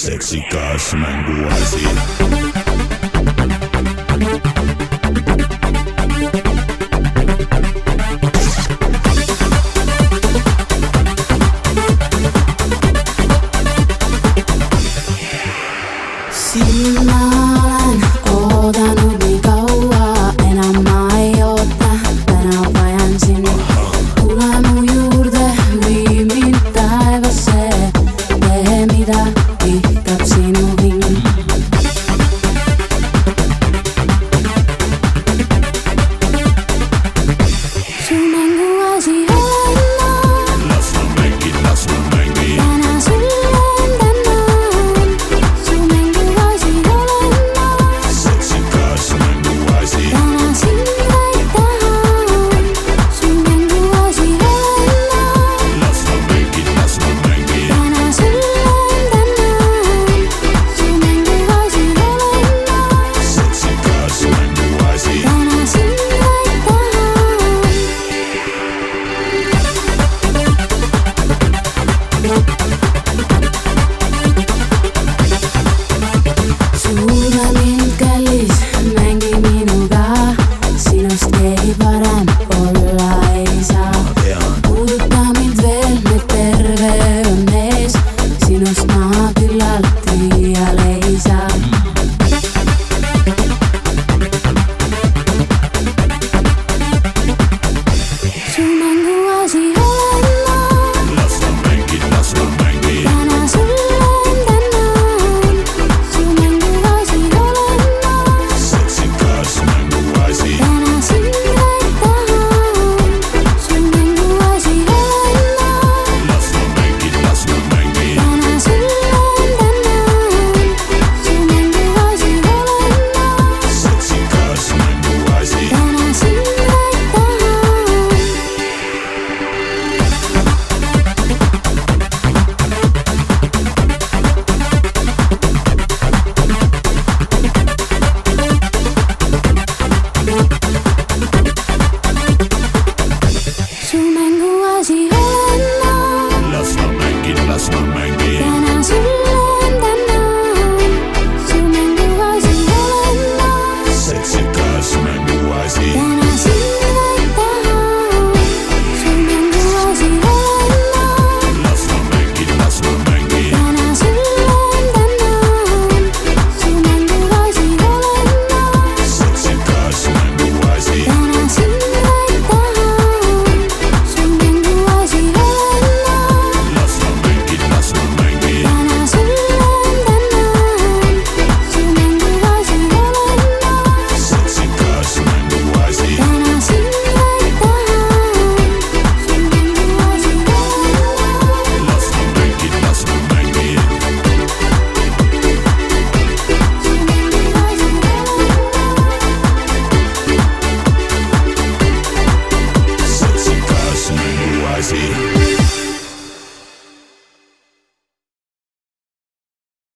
Sexy Cars Mango Aziz.